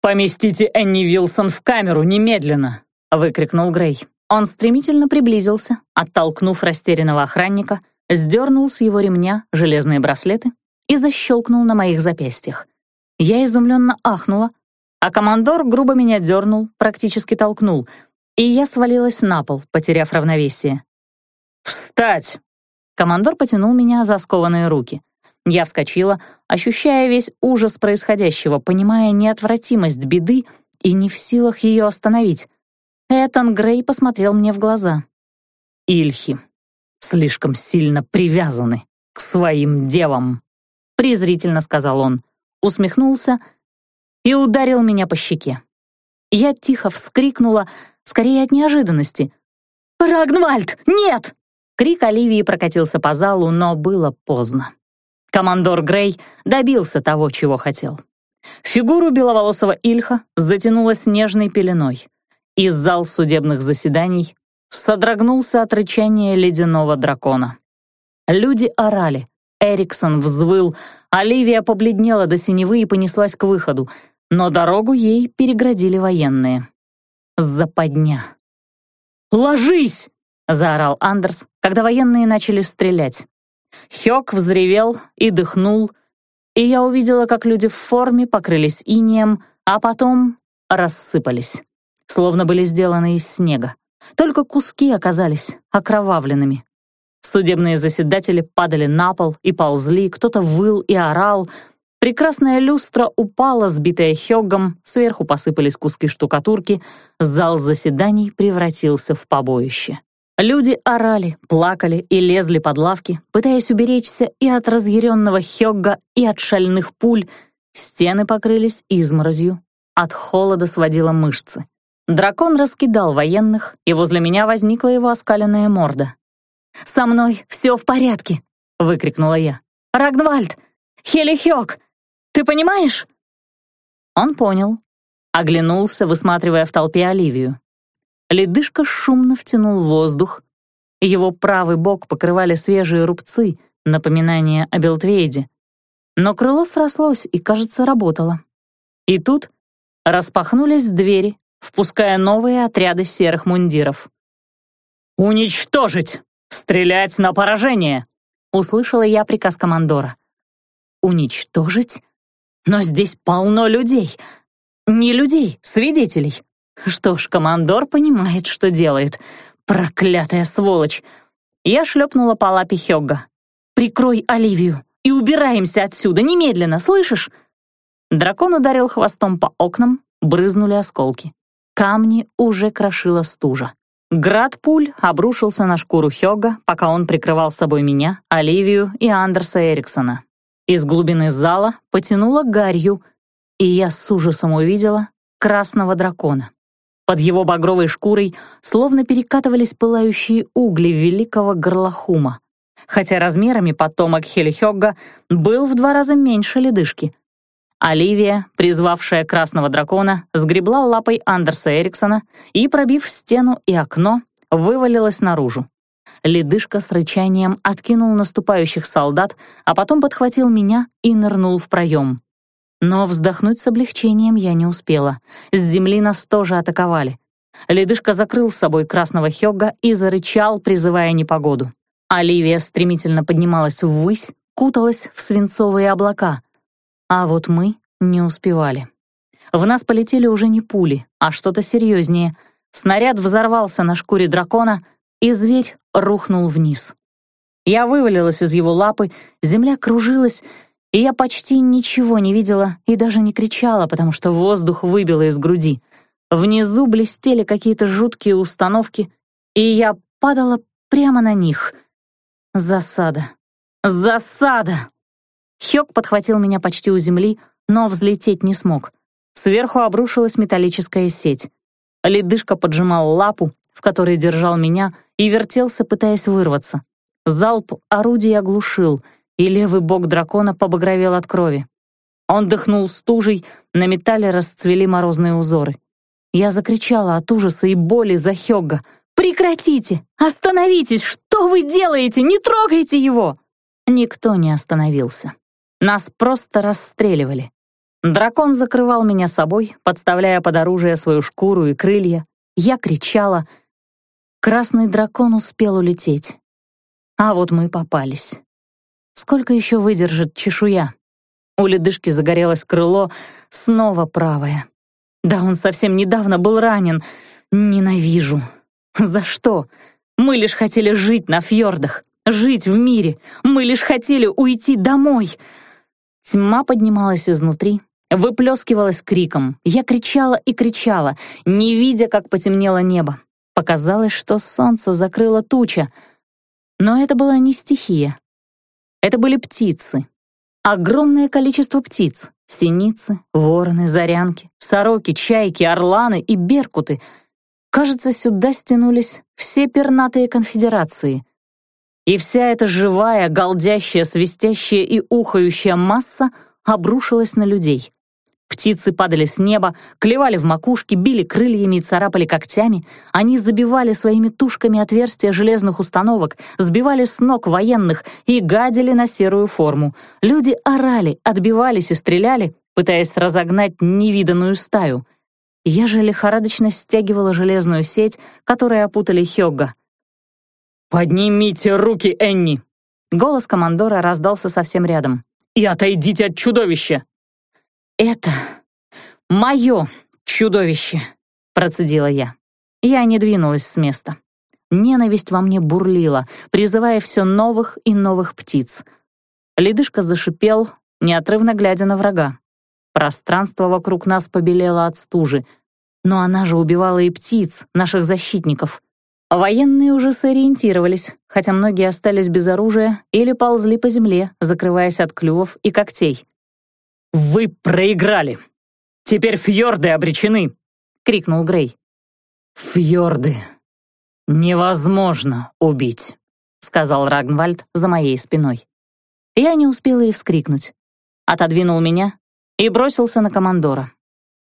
«Поместите Энни Вилсон в камеру немедленно!» — выкрикнул Грей. Он стремительно приблизился, оттолкнув растерянного охранника, сдернул с его ремня железные браслеты и защелкнул на моих запястьях. Я изумленно ахнула, а командор грубо меня дернул, практически толкнул, и я свалилась на пол, потеряв равновесие. «Встать!» Командор потянул меня за скованные руки. Я вскочила, ощущая весь ужас происходящего, понимая неотвратимость беды и не в силах ее остановить. Этан Грей посмотрел мне в глаза. «Ильхи слишком сильно привязаны к своим девам», презрительно сказал он, усмехнулся и ударил меня по щеке. Я тихо вскрикнула, скорее от неожиданности. «Рагнвальд, нет!» Крик Оливии прокатился по залу, но было поздно. Командор Грей добился того, чего хотел. Фигуру беловолосого Ильха затянуло снежной пеленой. Из зал судебных заседаний содрогнулся от рычания ледяного дракона. Люди орали. Эриксон взвыл, Оливия побледнела до синевы и понеслась к выходу, но дорогу ей переградили военные. Западня. «Ложись!» — заорал Андерс, когда военные начали стрелять. Хёк взревел и дыхнул, и я увидела, как люди в форме покрылись инеем, а потом рассыпались, словно были сделаны из снега. Только куски оказались окровавленными. Судебные заседатели падали на пол и ползли, кто-то выл и орал. Прекрасная люстра упала, сбитая Хёгом, сверху посыпались куски штукатурки, зал заседаний превратился в побоище. Люди орали, плакали и лезли под лавки, пытаясь уберечься и от разъяренного Хёгга, и от шальных пуль. Стены покрылись изморозью. От холода сводило мышцы. Дракон раскидал военных, и возле меня возникла его оскаленная морда. «Со мной все в порядке!» — выкрикнула я. «Рагнвальд! Хели Хёг! Ты понимаешь?» Он понял. Оглянулся, высматривая в толпе Оливию. Ледышка шумно втянул воздух. Его правый бок покрывали свежие рубцы, напоминание о Белтвейде. Но крыло срослось и, кажется, работало. И тут распахнулись двери, впуская новые отряды серых мундиров. «Уничтожить! Стрелять на поражение!» — услышала я приказ командора. «Уничтожить? Но здесь полно людей. Не людей, свидетелей. Что ж, командор понимает, что делает. Проклятая сволочь. Я шлепнула по лапе Хёгга. «Прикрой Оливию и убираемся отсюда, немедленно, слышишь?» Дракон ударил хвостом по окнам, брызнули осколки. Камни уже крошила стужа. Град пуль обрушился на шкуру Хёга, пока он прикрывал собой меня, Оливию и Андерса Эриксона. Из глубины зала потянуло гарью, и я с ужасом увидела красного дракона. Под его багровой шкурой словно перекатывались пылающие угли великого горлохума. Хотя размерами потомок Хельхёгга был в два раза меньше ледышки. Оливия, призвавшая красного дракона, сгребла лапой Андерса Эриксона и, пробив стену и окно, вывалилась наружу. Ледышка с рычанием откинул наступающих солдат, а потом подхватил меня и нырнул в проем. Но вздохнуть с облегчением я не успела. С земли нас тоже атаковали. Ледышка закрыл с собой красного Хёга и зарычал, призывая непогоду. Оливия стремительно поднималась ввысь, куталась в свинцовые облака. А вот мы не успевали. В нас полетели уже не пули, а что-то серьезнее. Снаряд взорвался на шкуре дракона, и зверь рухнул вниз. Я вывалилась из его лапы, земля кружилась, и я почти ничего не видела и даже не кричала, потому что воздух выбило из груди. Внизу блестели какие-то жуткие установки, и я падала прямо на них. Засада. Засада! Хёк подхватил меня почти у земли, но взлететь не смог. Сверху обрушилась металлическая сеть. Ледышка поджимал лапу, в которой держал меня, и вертелся, пытаясь вырваться. Залп орудий оглушил — и левый бок дракона побагровел от крови. Он дыхнул стужей, на металле расцвели морозные узоры. Я закричала от ужаса и боли за Хёгга. «Прекратите! Остановитесь! Что вы делаете? Не трогайте его!» Никто не остановился. Нас просто расстреливали. Дракон закрывал меня собой, подставляя под оружие свою шкуру и крылья. Я кричала. Красный дракон успел улететь. А вот мы попались. Сколько еще выдержит чешуя? У ледышки загорелось крыло, снова правое. Да он совсем недавно был ранен. Ненавижу. За что? Мы лишь хотели жить на фьордах, жить в мире. Мы лишь хотели уйти домой. Тьма поднималась изнутри, выплескивалась криком. Я кричала и кричала, не видя, как потемнело небо. Показалось, что солнце закрыло туча. Но это была не стихия. Это были птицы. Огромное количество птиц. Синицы, вороны, зарянки, сороки, чайки, орланы и беркуты. Кажется, сюда стянулись все пернатые конфедерации. И вся эта живая, галдящая, свистящая и ухающая масса обрушилась на людей. Птицы падали с неба, клевали в макушке, били крыльями и царапали когтями. Они забивали своими тушками отверстия железных установок, сбивали с ног военных и гадили на серую форму. Люди орали, отбивались и стреляли, пытаясь разогнать невиданную стаю. Я же лихорадочно стягивала железную сеть, которой опутали Хёгга. «Поднимите руки, Энни!» Голос командора раздался совсем рядом. «И отойдите от чудовища!» «Это мое чудовище!» — процедила я. Я не двинулась с места. Ненависть во мне бурлила, призывая все новых и новых птиц. Ледышка зашипел, неотрывно глядя на врага. Пространство вокруг нас побелело от стужи. Но она же убивала и птиц, наших защитников. Военные уже сориентировались, хотя многие остались без оружия или ползли по земле, закрываясь от клювов и когтей. «Вы проиграли! Теперь фьорды обречены!» — крикнул Грей. «Фьорды невозможно убить», — сказал Рагнвальд за моей спиной. Я не успела и вскрикнуть. Отодвинул меня и бросился на командора.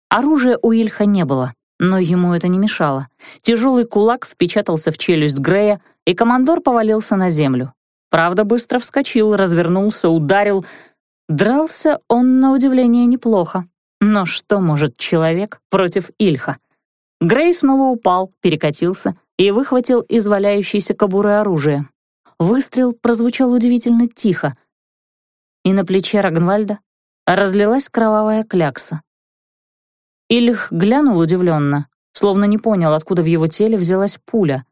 Оружия у Ильха не было, но ему это не мешало. Тяжелый кулак впечатался в челюсть Грея, и командор повалился на землю. Правда, быстро вскочил, развернулся, ударил. Дрался он, на удивление, неплохо. Но что может человек против Ильха? Грей снова упал, перекатился и выхватил из валяющейся кобуры оружие. Выстрел прозвучал удивительно тихо, и на плече Рагнвальда разлилась кровавая клякса. Ильх глянул удивленно, словно не понял, откуда в его теле взялась пуля.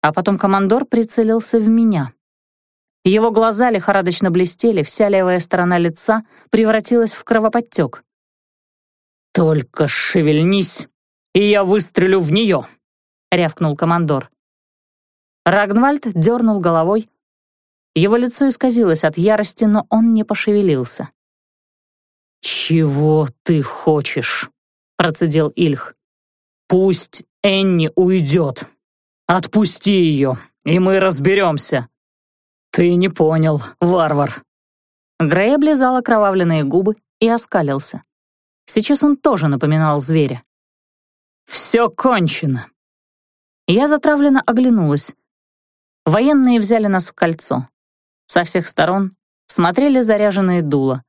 А потом командор прицелился в меня. Его глаза лихорадочно блестели, вся левая сторона лица превратилась в кровоподтек. «Только шевельнись, и я выстрелю в нее!» — рявкнул командор. Рагнвальд дернул головой. Его лицо исказилось от ярости, но он не пошевелился. «Чего ты хочешь?» — процедил Ильх. «Пусть Энни уйдет. Отпусти ее, и мы разберемся». «Ты не понял, варвар». Грей облизал окровавленные губы и оскалился. Сейчас он тоже напоминал зверя. «Все кончено». Я затравленно оглянулась. Военные взяли нас в кольцо. Со всех сторон смотрели заряженные дула.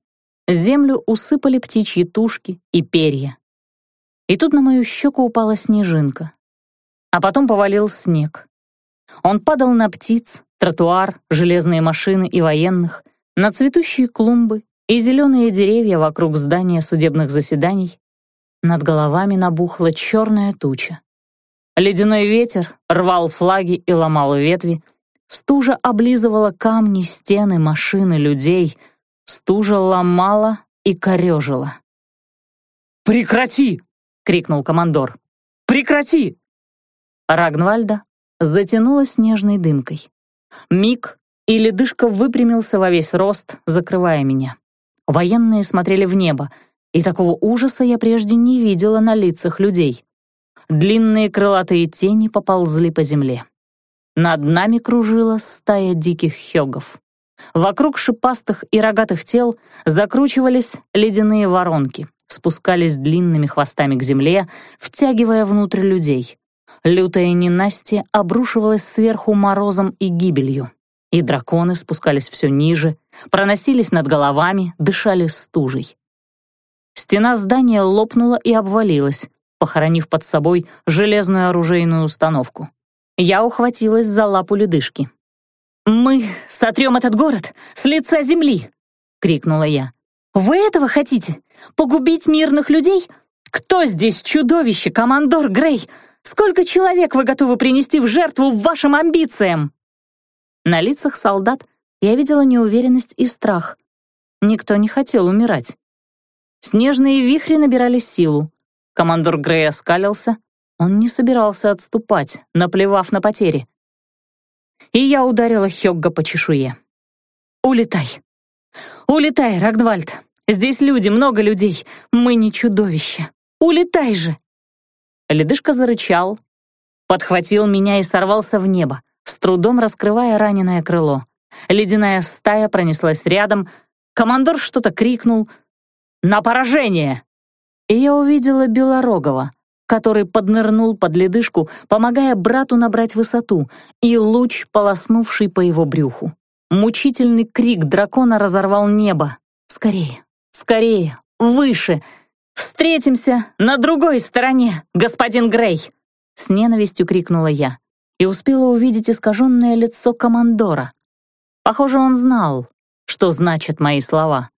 Землю усыпали птичьи тушки и перья. И тут на мою щеку упала снежинка. А потом повалил снег. Он падал на птиц, тротуар, железные машины и военных, на цветущие клумбы и зеленые деревья вокруг здания судебных заседаний. Над головами набухла черная туча. Ледяной ветер рвал флаги и ломал ветви, стужа облизывала камни, стены, машины, людей — Стужа ломала и корежила. «Прекрати!» — крикнул командор. «Прекрати!» Рагнвальда затянула снежной дымкой. Миг, и ледышка выпрямился во весь рост, закрывая меня. Военные смотрели в небо, и такого ужаса я прежде не видела на лицах людей. Длинные крылатые тени поползли по земле. Над нами кружила стая диких хёгов. Вокруг шипастых и рогатых тел закручивались ледяные воронки, спускались длинными хвостами к земле, втягивая внутрь людей. Лютая ненастье обрушивалась сверху морозом и гибелью. И драконы спускались все ниже, проносились над головами, дышали стужей. Стена здания лопнула и обвалилась, похоронив под собой железную оружейную установку. Я ухватилась за лапу ледышки. «Мы сотрем этот город с лица земли!» — крикнула я. «Вы этого хотите? Погубить мирных людей? Кто здесь чудовище, командор Грей? Сколько человек вы готовы принести в жертву вашим амбициям?» На лицах солдат я видела неуверенность и страх. никто не хотел умирать. Снежные вихри набирали силу. Командор Грей оскалился. Он не собирался отступать, наплевав на потери. И я ударила Хёгга по чешуе. «Улетай! Улетай, Рагдвальд! Здесь люди, много людей. Мы не чудовища. Улетай же!» Ледышка зарычал, подхватил меня и сорвался в небо, с трудом раскрывая раненое крыло. Ледяная стая пронеслась рядом, командор что-то крикнул «На поражение!» И я увидела Белорогова, который поднырнул под ледышку, помогая брату набрать высоту, и луч, полоснувший по его брюху. Мучительный крик дракона разорвал небо. «Скорее! Скорее! Выше! Встретимся на другой стороне, господин Грей!» С ненавистью крикнула я и успела увидеть искаженное лицо командора. Похоже, он знал, что значат мои слова.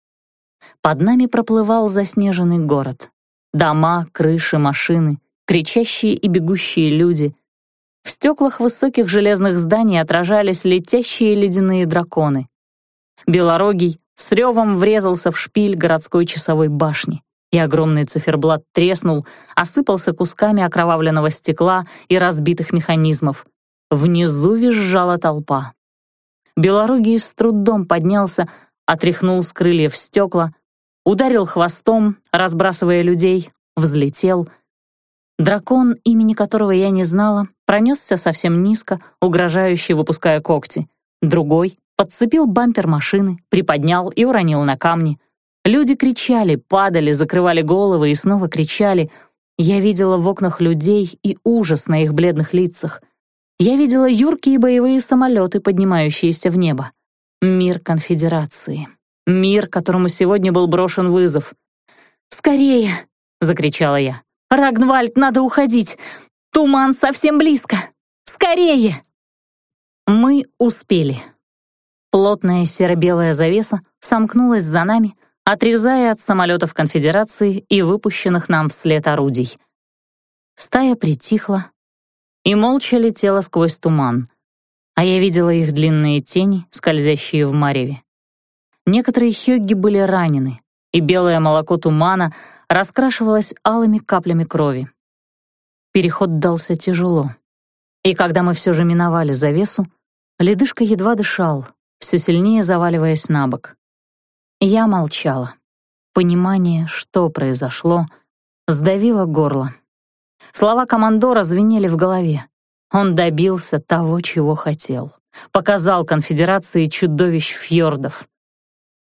Под нами проплывал заснеженный город. Дома, крыши, машины, кричащие и бегущие люди. В стеклах высоких железных зданий отражались летящие ледяные драконы. Белорогий с ревом врезался в шпиль городской часовой башни, и огромный циферблат треснул, осыпался кусками окровавленного стекла и разбитых механизмов. Внизу визжала толпа. Белорогий с трудом поднялся, отряхнул с крыльев стекла, ударил хвостом, разбрасывая людей, взлетел. Дракон, имени которого я не знала, пронесся совсем низко, угрожающе выпуская когти. Другой подцепил бампер машины, приподнял и уронил на камни. Люди кричали, падали, закрывали головы и снова кричали. Я видела в окнах людей и ужас на их бледных лицах — я видела юркие боевые самолеты, поднимающиеся в небо. Мир конфедерации. Мир, которому сегодня был брошен вызов. «Скорее!» — закричала я. «Рагнвальд, надо уходить! Туман совсем близко! Скорее!» Мы успели. Плотная серо-белая завеса сомкнулась за нами, отрезая от самолетов конфедерации и выпущенных нам вслед орудий. Стая притихла, и молча летела сквозь туман, а я видела их длинные тени, скользящие в мареве. Некоторые хёгги были ранены, и белое молоко тумана раскрашивалось алыми каплями крови. Переход дался тяжело. И когда мы все же миновали завесу, ледышка едва дышал, все сильнее заваливаясь на бок. Я молчала. Понимание, что произошло, сдавило горло. Слова командора звенели в голове. Он добился того, чего хотел. Показал конфедерации чудовищ фьордов.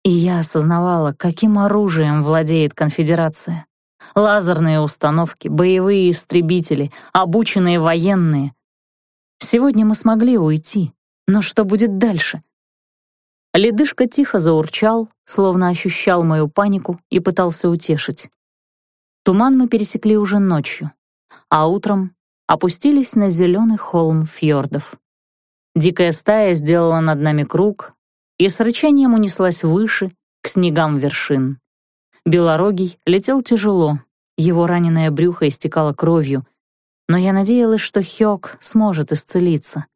И я осознавала, каким оружием владеет конфедерация. Лазерные установки, боевые истребители, обученные военные. Сегодня мы смогли уйти, но что будет дальше? Ледышка тихо заурчал, словно ощущал мою панику и пытался утешить. Туман мы пересекли уже ночью а утром опустились на зеленый холм фьордов. Дикая стая сделала над нами круг и с рычанием унеслась выше, к снегам вершин. Белорогий летел тяжело, его раненое брюхо истекало кровью, но я надеялась, что Хёк сможет исцелиться.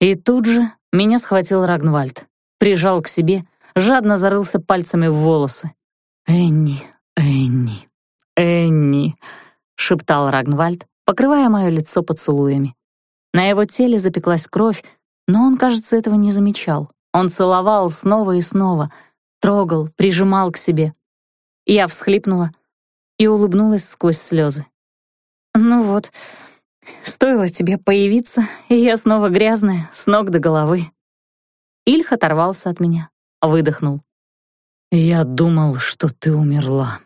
И тут же меня схватил Рагнвальд, прижал к себе, жадно зарылся пальцами в волосы. «Энни, Энни, Энни!» шептал Рагнвальд, покрывая мое лицо поцелуями. На его теле запеклась кровь, но он, кажется, этого не замечал. Он целовал снова и снова, трогал, прижимал к себе. Я всхлипнула и улыбнулась сквозь слезы. «Ну вот, стоило тебе появиться, и я снова грязная, с ног до головы». Ильх оторвался от меня, выдохнул. «Я думал, что ты умерла,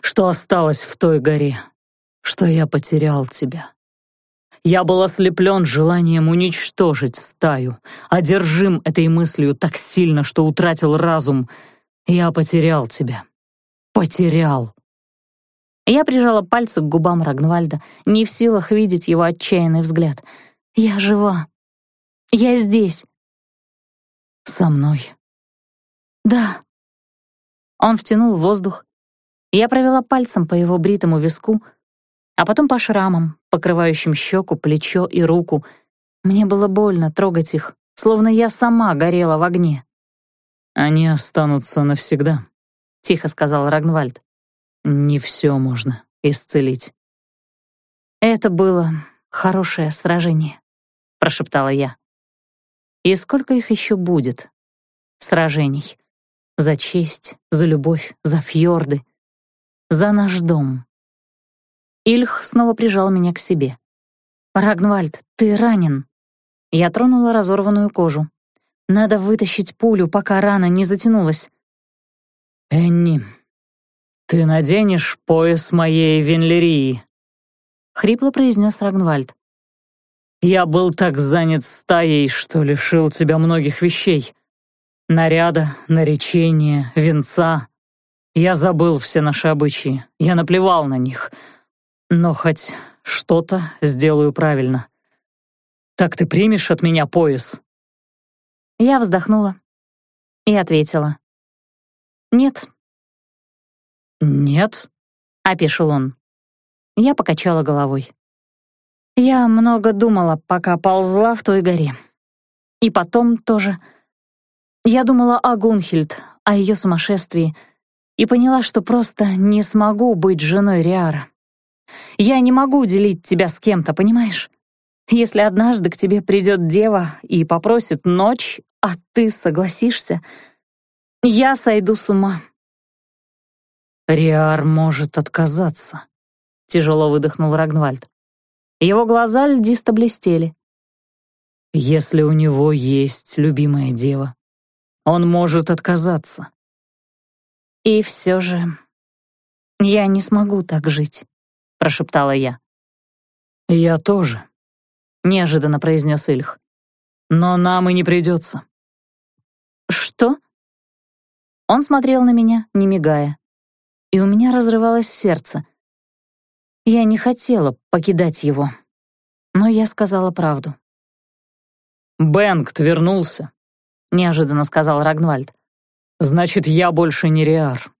что осталась в той горе, что я потерял тебя. Я был ослеплен желанием уничтожить стаю, одержим этой мыслью так сильно, что утратил разум. Я потерял тебя. Потерял. Я прижала пальцы к губам Рагнвальда, не в силах видеть его отчаянный взгляд. «Я жива. Я здесь». «Со мной?» «Да». Он втянул воздух. Я провела пальцем по его бритому виску, а потом по шрамам, покрывающим щеку, плечо и руку. Мне было больно трогать их, словно я сама горела в огне. «Они останутся навсегда», — тихо сказал Рагнвальд. «Не все можно исцелить». «Это было хорошее сражение», — прошептала я. «И сколько их еще будет? Сражений. За честь, за любовь, за фьорды, за наш дом». Ильх снова прижал меня к себе. «Рагнвальд, ты ранен». Я тронула разорванную кожу. «Надо вытащить пулю, пока рана не затянулась». «Энни, ты наденешь пояс моей венлерии?» — хрипло произнес Рагнвальд. «Я был так занят стаей, что лишил тебя многих вещей. Наряда, наречения, венца. Я забыл все наши обычаи, я наплевал на них. Но хоть что-то сделаю правильно. Так ты примешь от меня пояс?» Я вздохнула и ответила. «Нет». «Нет?» — опешил он. Я покачала головой. Я много думала, пока ползла в той горе. И потом тоже. Я думала о Гунхильд, о ее сумасшествии, и поняла, что просто не смогу быть женой Риара. Я не могу делить тебя с кем-то, понимаешь? Если однажды к тебе придет дева и попросит ночь, а ты согласишься, я сойду с ума. Риар может отказаться, тяжело выдохнул Рагнвальд. Его глаза льдисто блестели. Если у него есть любимая дева, он может отказаться. И все же я не смогу так жить прошептала я. «Я тоже», — неожиданно произнес Ильх. «Но нам и не придется». «Что?» Он смотрел на меня, не мигая, и у меня разрывалось сердце. Я не хотела покидать его, но я сказала правду. «Бенгт вернулся», — неожиданно сказал Рагнвальд. «Значит, я больше не Риар.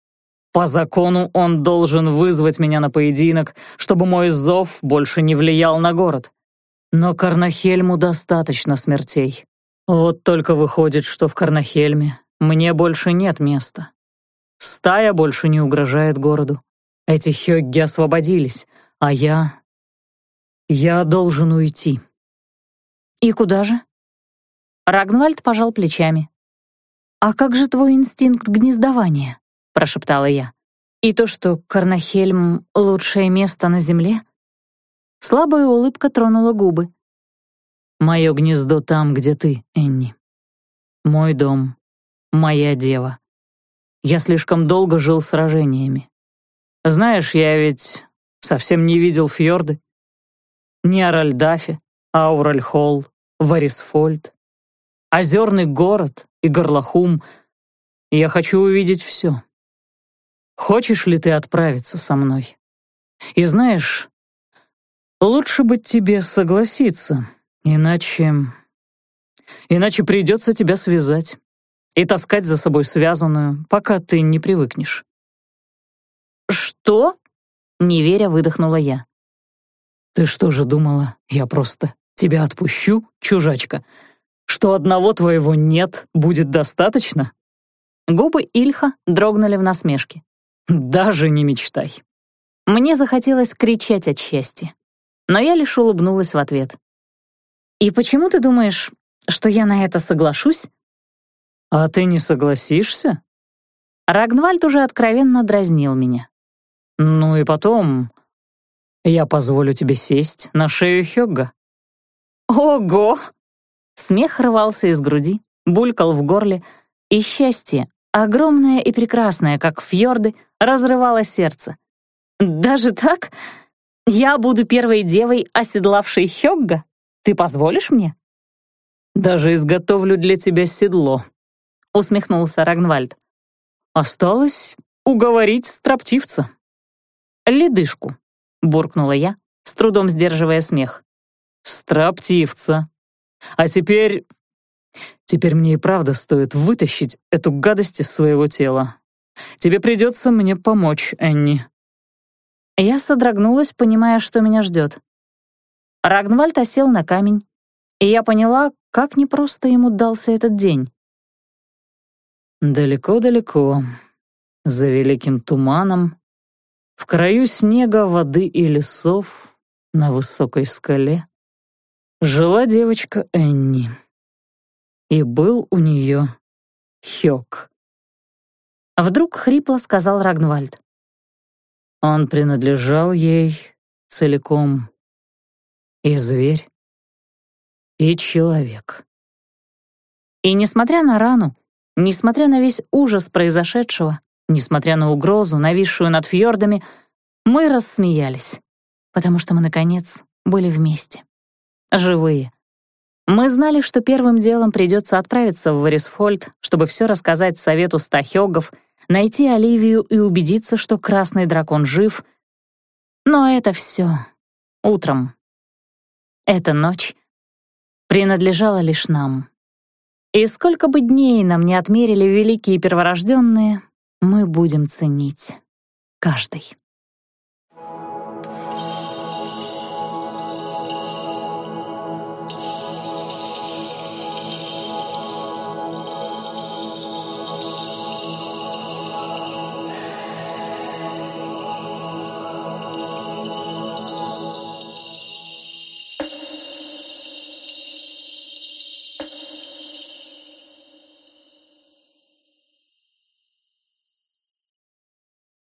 По закону он должен вызвать меня на поединок, чтобы мой зов больше не влиял на город. Но Карнахельму достаточно смертей. Вот только выходит, что в Карнахельме мне больше нет места. Стая больше не угрожает городу. Эти хёгги освободились, а я... Я должен уйти. И куда же? Рагнвальд пожал плечами. А как же твой инстинкт гнездования? — прошептала я. «И то, что Карнахельм — лучшее место на земле?» Слабая улыбка тронула губы. «Мое гнездо там, где ты, Энни. Мой дом, моя дева. Я слишком долго жил сражениями. Знаешь, я ведь совсем не видел фьорды. Ни Аральдафе, Ауральхолл, Варисфольд, озерный город и Горлахум. Я хочу увидеть все. Хочешь ли ты отправиться со мной? И знаешь, лучше бы тебе согласиться, иначе... Иначе придется тебя связать и таскать за собой связанную, пока ты не привыкнешь. «Что?» — не веря, выдохнула я. «Ты что же думала, я просто тебя отпущу, чужачка? Что одного твоего «нет» будет достаточно?» Губы Ильха дрогнули в насмешке. Даже не мечтай. Мне захотелось кричать от счастья, но я лишь улыбнулась в ответ. «И почему ты думаешь, что я на это соглашусь?» «А ты не согласишься?» Рагнвальд уже откровенно дразнил меня. «Ну и потом, я позволю тебе сесть на шею Хёгга». «Ого!» Смех рвался из груди, булькал в горле, и счастье, огромное и прекрасное, как фьорды, разрывало сердце. «Даже так? Я буду первой девой, оседлавшей Хёгга? Ты позволишь мне?» «Даже изготовлю для тебя седло», — усмехнулся Рагнвальд. «Осталось уговорить строптивца». «Ледышку», — буркнула я, с трудом сдерживая смех. «Строптивца. А теперь Теперь мне и правда стоит вытащить эту гадость из своего тела. Тебе придется мне помочь, Энни». Я содрогнулась, понимая, что меня ждет. Рагнвальд осел на камень, и я поняла, как непросто ему дался этот день. Далеко-далеко, за великим туманом, в краю снега, воды и лесов, на высокой скале, жила девочка Энни. И был у нее Хёк. Вдруг хрипло сказал Рагнвальд. Он принадлежал ей целиком. И зверь, и человек. И несмотря на рану, несмотря на весь ужас произошедшего, несмотря на угрозу, нависшую над фьордами, мы рассмеялись, потому что мы, наконец, были вместе. Живые. Мы знали, что первым делом придется отправиться в Варисфольд, чтобы все рассказать совету стахёгов, найти Оливию и убедиться, что красный дракон жив. Но это все утром. Эта ночь принадлежала лишь нам. И сколько бы дней нам не отмерили великие перворожденные, мы будем ценить каждый.